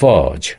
Forge.